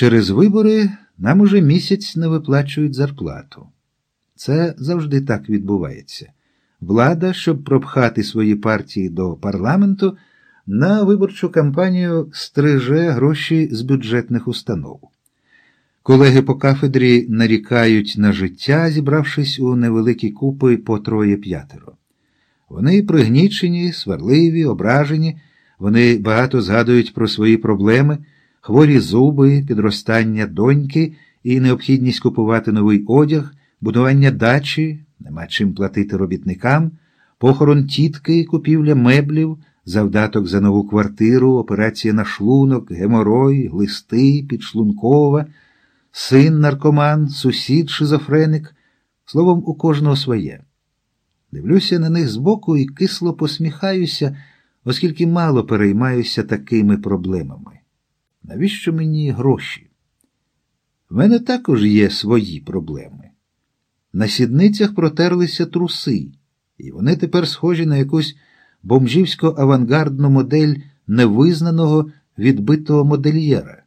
Через вибори нам уже місяць не виплачують зарплату. Це завжди так відбувається. Влада, щоб пропхати свої партії до парламенту, на виборчу кампанію стриже гроші з бюджетних установ. Колеги по кафедрі нарікають на життя, зібравшись у невеликі купи по троє-п'ятеро. Вони пригнічені, сварливі, ображені, вони багато згадують про свої проблеми, хворі зуби, підростання доньки і необхідність купувати новий одяг, будування дачі, нема чим платити робітникам, похорон тітки, купівля меблів, завдаток за нову квартиру, операція на шлунок, геморой, глисти, підшлункова, син наркоман, сусід шизофреник, словом, у кожного своє. Дивлюся на них збоку і кисло посміхаюся, оскільки мало переймаюся такими проблемами. Навіщо мені гроші? В мене також є свої проблеми. На сідницях протерлися труси, і вони тепер схожі на якусь бомжівсько-авангардну модель невизнаного відбитого модельєра.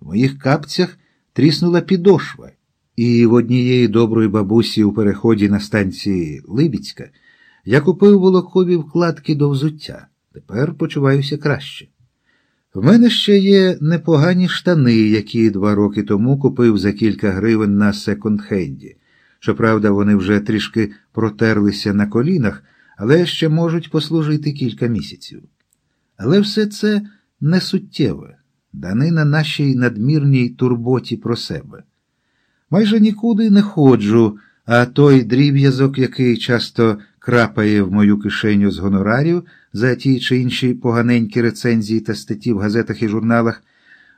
В моїх капцях тріснула підошва, і в однієї доброї бабусі у переході на станції Либіцька я купив волокові вкладки до взуття. Тепер почуваюся краще. В мене ще є непогані штани, які два роки тому купив за кілька гривень на секонд-хенді. Щоправда, вони вже трішки протерлися на колінах, але ще можуть послужити кілька місяців. Але все це не суттєве, данина нашій надмірній турботі про себе. Майже нікуди не ходжу, а той дріб'язок, який часто крапає в мою кишеню з гонорарів за ті чи інші поганенькі рецензії та статті в газетах і журналах,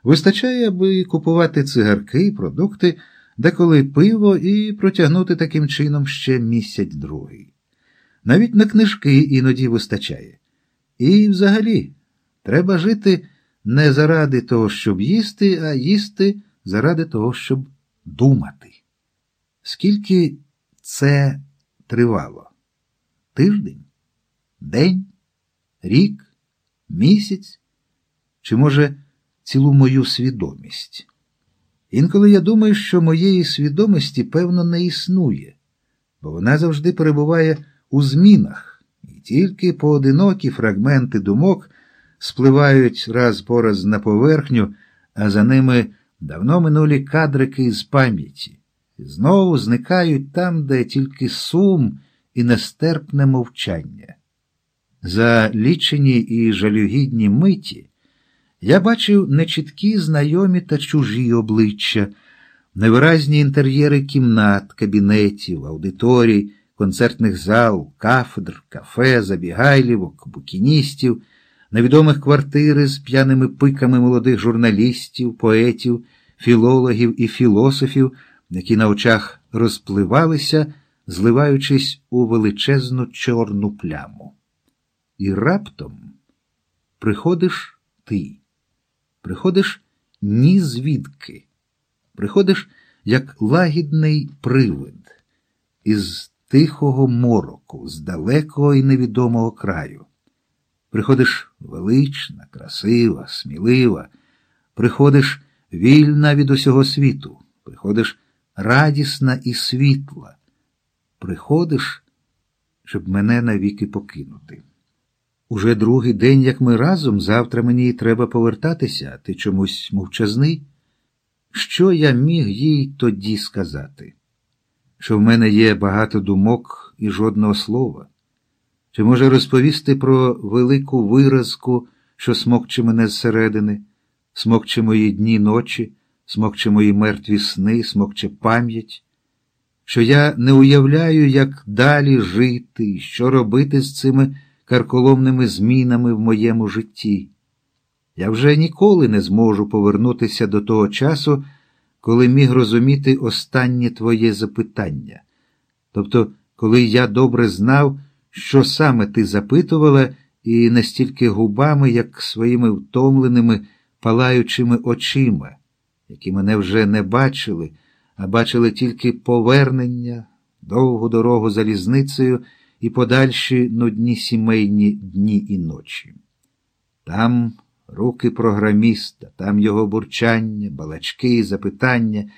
вистачає, аби купувати цигарки, продукти, деколи пиво і протягнути таким чином ще місяць другий. Навіть на книжки іноді вистачає. І взагалі, треба жити не заради того, щоб їсти, а їсти заради того, щоб думати. Скільки це тривало? Тиждень? День? Рік? Місяць? Чи, може, цілу мою свідомість? Інколи я думаю, що моєї свідомості, певно, не існує, бо вона завжди перебуває у змінах, і тільки поодинокі фрагменти думок спливають раз по раз на поверхню, а за ними давно минулі кадрики з пам'яті, знову зникають там, де тільки сум і нестерпне мовчання. За лічені і жалюгідні миті я бачив нечіткі знайомі та чужі обличчя, невиразні інтер'єри кімнат, кабінетів, аудиторій, концертних зал, кафедр, кафе, забігайлівок, букіністів, невідомих квартири з п'яними пиками молодих журналістів, поетів, філологів і філософів, які на очах розпливалися, зливаючись у величезну чорну пляму. І раптом приходиш ти, приходиш ні звідки, приходиш як лагідний привид із тихого мороку, з далекого і невідомого краю. Приходиш велична, красива, смілива, приходиш вільна від усього світу, приходиш радісна і світла, приходиш, щоб мене навіки покинути. Уже другий день, як ми разом, завтра мені треба повертатися, а ти чомусь мовчазний. Що я міг їй тоді сказати? Що в мене є багато думок і жодного слова? Чи може розповісти про велику виразку, що смокче мене зсередини, смокче мої дні ночі, смокче мої мертві сни, смокче пам'ять? Що я не уявляю, як далі жити, що робити з цими карколомними змінами в моєму житті. Я вже ніколи не зможу повернутися до того часу, коли міг розуміти останнє твоє запитання. Тобто, коли я добре знав, що саме ти запитувала, і не стільки губами, як своїми втомленими, палаючими очима, які мене вже не бачили, а бачили тільки повернення, довгу дорогу залізницею і подальші нудні сімейні дні і ночі. Там руки програміста, там його бурчання, балачки, запитання.